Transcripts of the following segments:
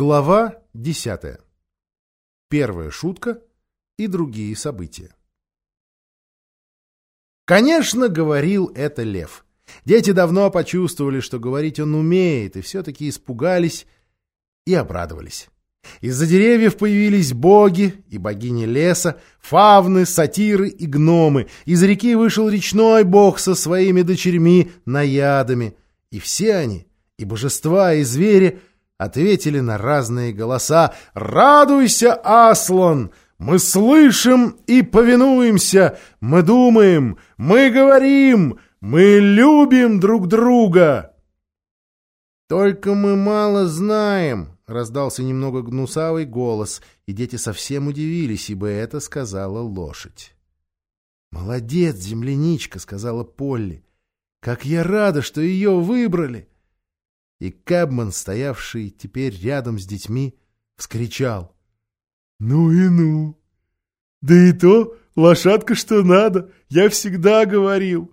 Глава 10. Первая шутка и другие события. Конечно, говорил это лев. Дети давно почувствовали, что говорить он умеет, и все-таки испугались и обрадовались. Из-за деревьев появились боги и богини леса, фавны, сатиры и гномы. Из реки вышел речной бог со своими дочерьми, наядами. И все они, и божества, и звери, ответили на разные голоса «Радуйся, Аслан! Мы слышим и повинуемся! Мы думаем, мы говорим, мы любим друг друга!» «Только мы мало знаем», — раздался немного гнусавый голос, и дети совсем удивились, ибо это сказала лошадь. «Молодец, земляничка», — сказала Полли. «Как я рада, что ее выбрали!» И Кэбман, стоявший теперь рядом с детьми, вскричал. «Ну и ну! Да и то лошадка что надо, я всегда говорил!»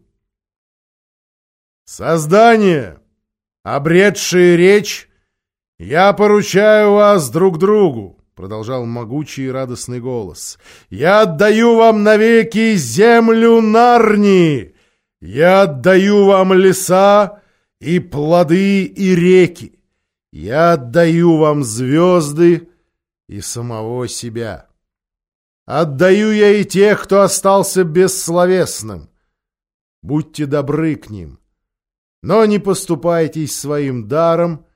«Создание, обретшие речь, я поручаю вас друг другу!» — продолжал могучий и радостный голос. «Я отдаю вам навеки землю Нарнии! Я отдаю вам леса и плоды, и реки. Я отдаю вам звезды и самого себя. Отдаю я и тех, кто остался бессловесным. Будьте добры к ним, но не поступайтесь своим даром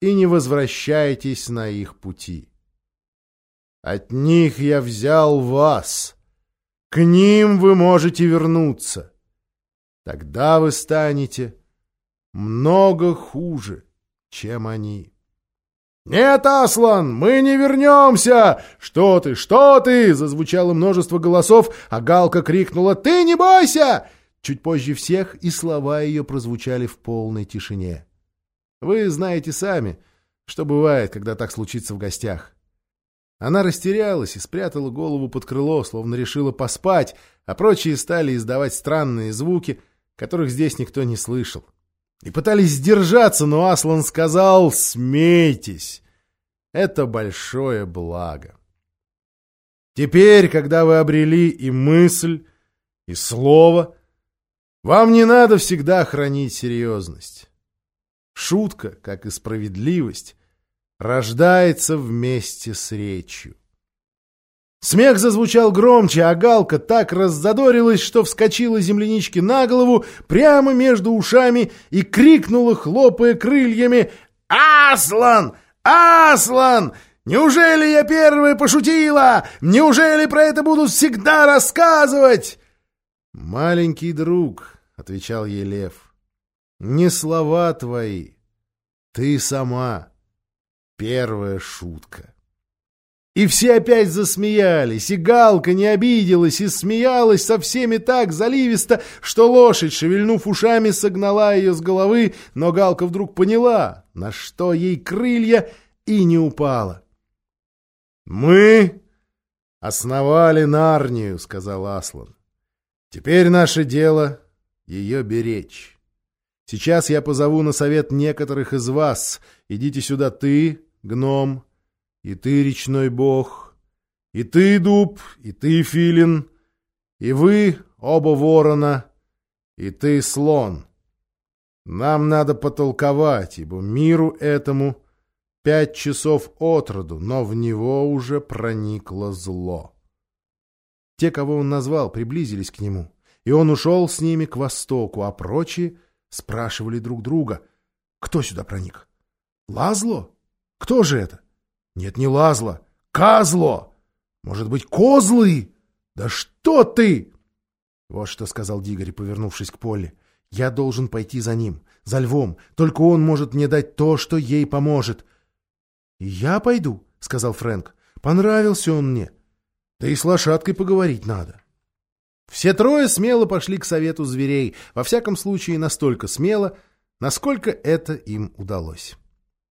и не возвращайтесь на их пути. От них я взял вас, к ним вы можете вернуться. Тогда вы станете много хуже, чем они. «Нет, Аслан, мы не вернемся! Что ты, что ты?» Зазвучало множество голосов, а Галка крикнула «Ты не бойся!» Чуть позже всех и слова ее прозвучали в полной тишине. Вы знаете сами, что бывает, когда так случится в гостях. Она растерялась и спрятала голову под крыло, словно решила поспать, а прочие стали издавать странные звуки, которых здесь никто не слышал и пытались сдержаться, но Аслан сказал «Смейтесь! Это большое благо». Теперь, когда вы обрели и мысль, и слово, вам не надо всегда хранить серьезность. Шутка, как и справедливость, рождается вместе с речью. Смех зазвучал громче, а Галка так раззадорилась, что вскочила землянички на голову прямо между ушами и крикнула, хлопая крыльями, «Аслан! Аслан! Неужели я первая пошутила? Неужели про это будут всегда рассказывать?» «Маленький друг», — отвечал ей лев, — «не слова твои, ты сама первая шутка». И все опять засмеялись, и Галка не обиделась и смеялась со всеми так заливисто, что лошадь, шевельнув ушами, согнала ее с головы, но Галка вдруг поняла, на что ей крылья, и не упала. «Мы основали Нарнию», — сказал Аслан. «Теперь наше дело — ее беречь. Сейчас я позову на совет некоторых из вас. Идите сюда ты, гном, и ты, речной бог, и ты, дуб, и ты, филин, и вы, оба ворона, и ты, слон. Нам надо потолковать, ибо миру этому пять часов от роду, но в него уже проникло зло. Те, кого он назвал, приблизились к нему, и он ушел с ними к востоку, а прочие спрашивали друг друга, кто сюда проник? Лазло? Кто же это? Нет, не Лазло. Казло! Может быть, козлы? Да что ты! Вот что сказал Дигори, повернувшись к Поле. Я должен пойти за ним, за львом. Только он может мне дать то, что ей поможет. — Я пойду, — сказал Фрэнк. — Понравился он мне. Да и с лошадкой поговорить надо. Все трое смело пошли к совету зверей, во всяком случае настолько смело, насколько это им удалось.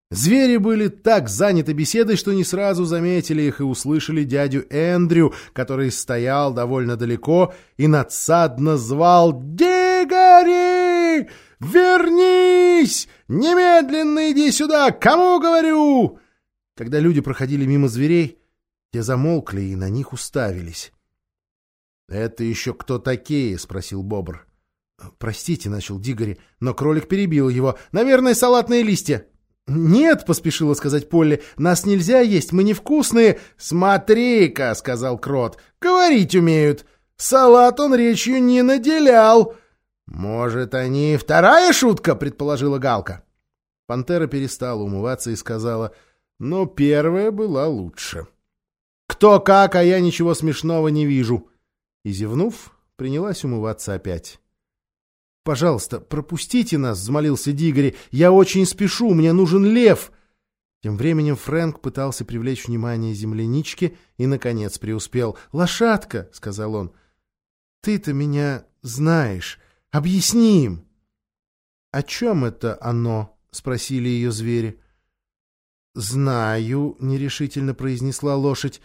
Звери были так заняты беседой, что не сразу заметили их и услышали дядю Эндрю, который стоял довольно далеко и надсадно звал «Дигори! Вернись! Немедленно иди сюда! Кому говорю?» Когда люди проходили мимо зверей, те замолкли и на них уставились. — Это еще кто такие? — спросил Бобр. — Простите, — начал Дигори, но кролик перебил его. — Наверное, салатные листья. — Нет, — поспешила сказать Полли, — нас нельзя есть, мы невкусные. — Смотри-ка, — сказал Крот, — говорить умеют. Салат он речью не наделял. — Может, они вторая шутка, — предположила Галка. Пантера перестала умываться и сказала, — но первая была лучше. — Кто как, а я ничего смешного не вижу. И, зевнув, принялась умываться опять. «Пожалуйста, пропустите нас», — взмолился Дигори. «Я очень спешу, мне нужен лев». Тем временем Фрэнк пытался привлечь внимание землянички и, наконец, преуспел. «Лошадка», — сказал он, — «ты-то меня знаешь. Объясни им». «О чем это оно?» — спросили ее звери. «Знаю», — нерешительно произнесла лошадь.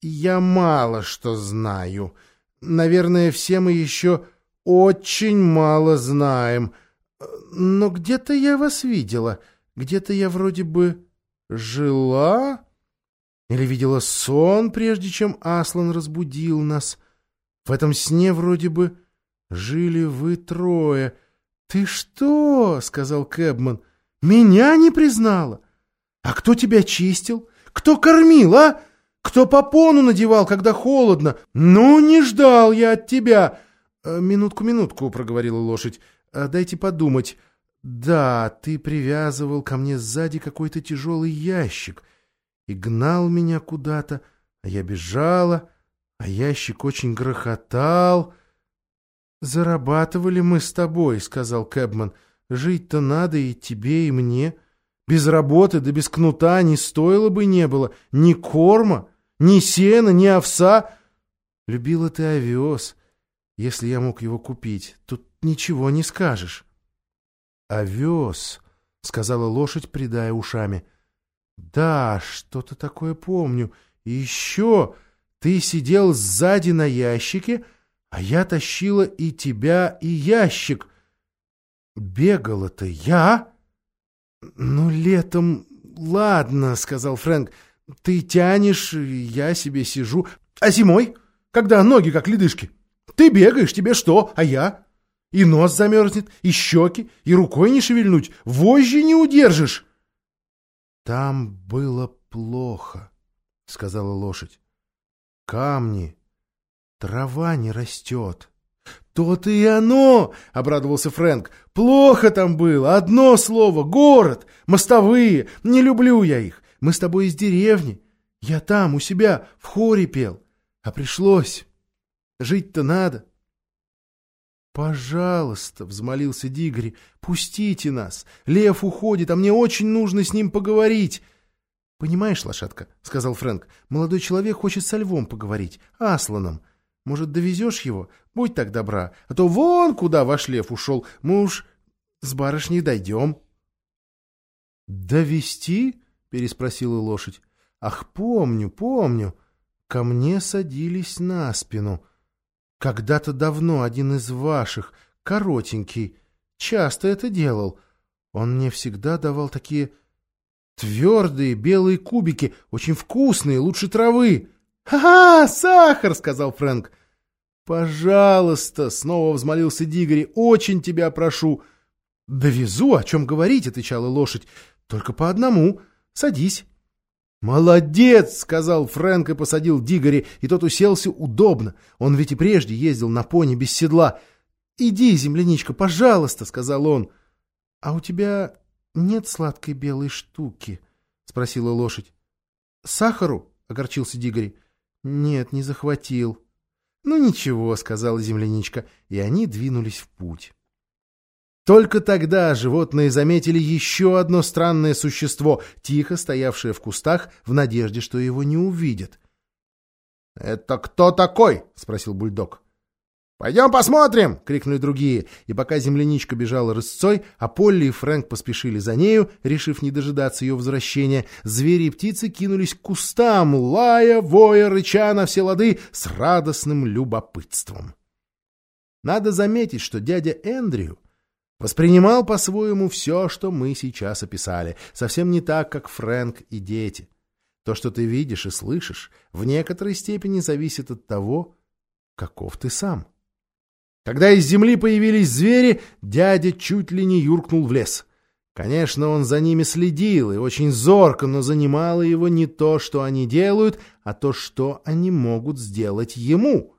«Я мало что знаю. Наверное, все мы еще очень мало знаем. Но где-то я вас видела. Где-то я вроде бы жила? Или видела сон, прежде чем Аслан разбудил нас? В этом сне вроде бы жили вы трое. «Ты что?» — сказал Кэбман. «Меня не признала? А кто тебя чистил? Кто кормил, а? Кто попону надевал, когда холодно? Ну, не ждал я от тебя!» Э, «Минутку, минутку», — проговорила лошадь. Э, «Дайте подумать. Да, ты привязывал ко мне сзади какой-то тяжелый ящик и гнал меня куда-то, а я бежала, а ящик очень грохотал». «Зарабатывали мы с тобой», — сказал Кэбман. «Жить-то надо и тебе, и мне. Без работы да без кнута не стоило бы не было ни корма, ни сена, ни овса. Любила ты овес». Если я мог его купить, тут ничего не скажешь. — Овес, — сказала лошадь, придая ушами. — Да, что-то такое помню. И еще ты сидел сзади на ящике, а я тащила и тебя, и ящик. Бегала-то я? — Ну, летом... Ладно, — сказал Фрэнк, — ты тянешь, я себе сижу. А зимой, когда ноги как ледышки? — ты бегаешь, тебе что, а я? И нос замерзнет, и щеки, и рукой не шевельнуть, вожжи не удержишь. — Там было плохо, — сказала лошадь. — Камни, трава не растет. — То-то и оно, — обрадовался Фрэнк. — Плохо там было, одно слово, город, мостовые, не люблю я их. Мы с тобой из деревни. Я там, у себя, в хоре пел, а пришлось... Жить-то надо. «Пожалуйста», — взмолился Дигри, — «пустите нас. Лев уходит, а мне очень нужно с ним поговорить». «Понимаешь, лошадка», — сказал Фрэнк, — «молодой человек хочет со львом поговорить, Асланом. Может, довезешь его? Будь так добра. А то вон куда ваш лев ушел. Мы уж с барышней дойдем». «Довести?» — переспросила лошадь. «Ах, помню, помню. Ко мне садились на спину». Когда-то давно один из ваших, коротенький, часто это делал. Он мне всегда давал такие твердые белые кубики, очень вкусные, лучше травы. «Ха-ха, сахар!» — сказал Фрэнк. «Пожалуйста!» — снова взмолился Дигори. «Очень тебя прошу!» «Довезу, о чем говорить!» — отвечала лошадь. «Только по одному. Садись». «Молодец!» — сказал Фрэнк и посадил Дигори, и тот уселся удобно. Он ведь и прежде ездил на пони без седла. «Иди, земляничка, пожалуйста!» — сказал он. «А у тебя нет сладкой белой штуки?» — спросила лошадь. «Сахару?» — огорчился Дигори. «Нет, не захватил». «Ну ничего», — сказала земляничка, и они двинулись в путь. Только тогда животные заметили еще одно странное существо, тихо стоявшее в кустах, в надежде, что его не увидят. — Это кто такой? — спросил бульдог. — Пойдем посмотрим! — крикнули другие, и пока земляничка бежала рысцой, а Полли и Фрэнк поспешили за нею, решив не дожидаться ее возвращения, звери и птицы кинулись к кустам, лая, воя, рыча на все лады с радостным любопытством. Надо заметить, что дядя Эндрю Воспринимал по-своему все, что мы сейчас описали, совсем не так, как Фрэнк и дети. То, что ты видишь и слышишь, в некоторой степени зависит от того, каков ты сам. Когда из земли появились звери, дядя чуть ли не юркнул в лес. Конечно, он за ними следил и очень зорко, но занимало его не то, что они делают, а то, что они могут сделать ему.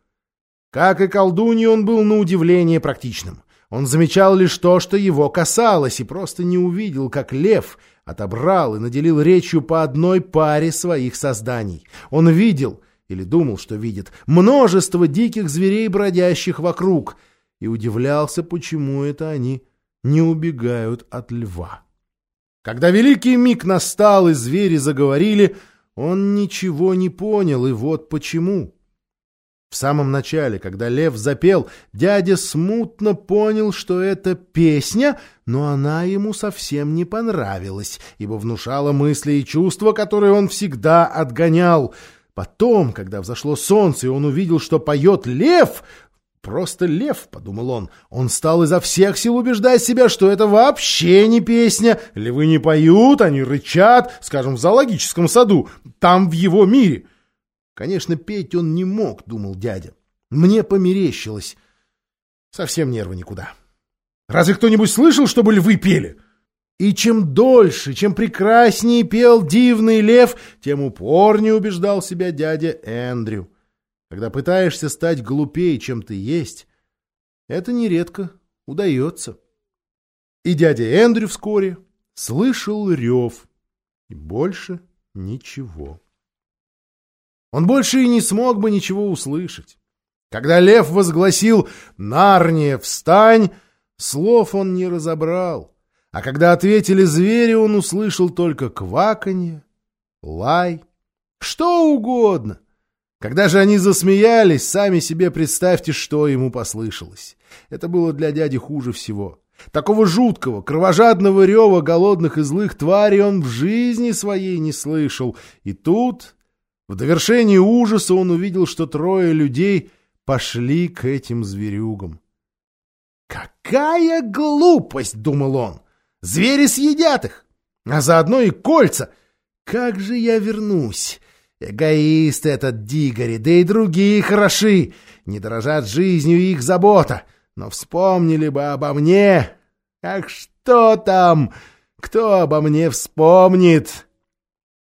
Как и колдунья, он был на удивление практичным. Он замечал лишь то, что его касалось, и просто не увидел, как лев отобрал и наделил речью по одной паре своих созданий. Он видел, или думал, что видит, множество диких зверей, бродящих вокруг, и удивлялся, почему это они не убегают от льва. Когда великий миг настал и звери заговорили, он ничего не понял, и вот почему. В самом начале, когда лев запел, дядя смутно понял, что это песня, но она ему совсем не понравилась, ибо внушала мысли и чувства, которые он всегда отгонял. Потом, когда взошло солнце, и он увидел, что поет лев, «Просто лев», — подумал он. Он стал изо всех сил убеждать себя, что это вообще не песня. Львы не поют, они рычат, скажем, в зоологическом саду, там, в его мире. Конечно, петь он не мог, думал дядя. Мне померещилось. Совсем нервы никуда. Разве кто-нибудь слышал, чтобы львы пели? И чем дольше, чем прекраснее пел дивный лев, тем упорнее убеждал себя дядя Эндрю. Когда пытаешься стать глупее, чем ты есть, это нередко удается. И дядя Эндрю вскоре слышал рев, и больше ничего. Он больше и не смог бы ничего услышать. Когда лев возгласил «Нарния, встань!», слов он не разобрал, а когда ответили звери, он услышал только кваканье, лай, что угодно. Когда же они засмеялись, сами себе представьте, что ему послышалось. Это было для дяди хуже всего. Такого жуткого, кровожадного рева голодных и злых тварей он в жизни своей не слышал. И тут в довершении ужаса он увидел, что трое людей пошли к этим зверюгам. «Какая глупость!» — думал он. «Звери съедят их, а заодно и кольца. Как же я вернусь? Эгоист этот Дигори, да и другие хороши. Не дорожат жизнью их забота, но вспомнили бы обо мне. Ах, что там? Кто обо мне вспомнит?»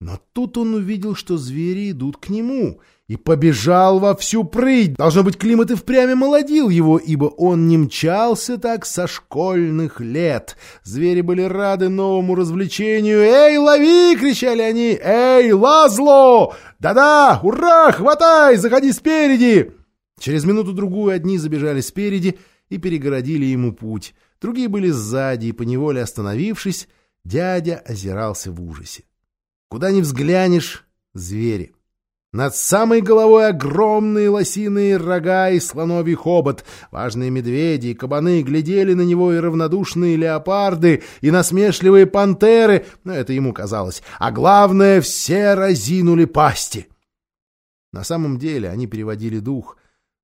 Но тут он увидел, что звери идут к нему, и побежал во всю прыть. Должно быть, климат и впрямь молодил его, ибо он не мчался так со школьных лет. Звери были рады новому развлечению. «Эй, лови!» — кричали они. «Эй, Лазло! Да-да! Ура! Хватай! Заходи спереди!» Через минуту-другую одни забежали спереди и перегородили ему путь. Другие были сзади, и, поневоле остановившись, дядя озирался в ужасе. Куда ни взглянешь — звери. Над самой головой огромные лосиные рога и слоновий хобот. Важные медведи и кабаны глядели на него и равнодушные леопарды, и насмешливые пантеры, но это ему казалось. А главное, все разинули пасти. На самом деле они переводили дух,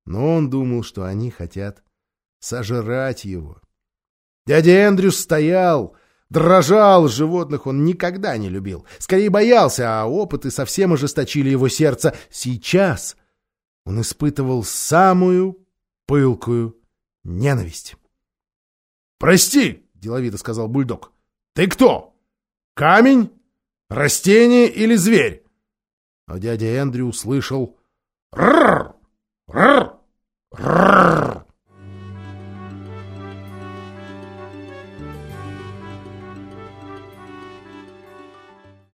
но он думал, что они хотят сожрать его. Дядя Эндрю стоял — Дрожал, животных он никогда не любил. Скорее боялся, а опыты совсем ожесточили его сердце. Сейчас он испытывал самую пылкую ненависть. «Прости!» — деловито сказал бульдог. «Ты кто? Камень? Растение или зверь?» Но дядя Эндрю услышал «Рррр!»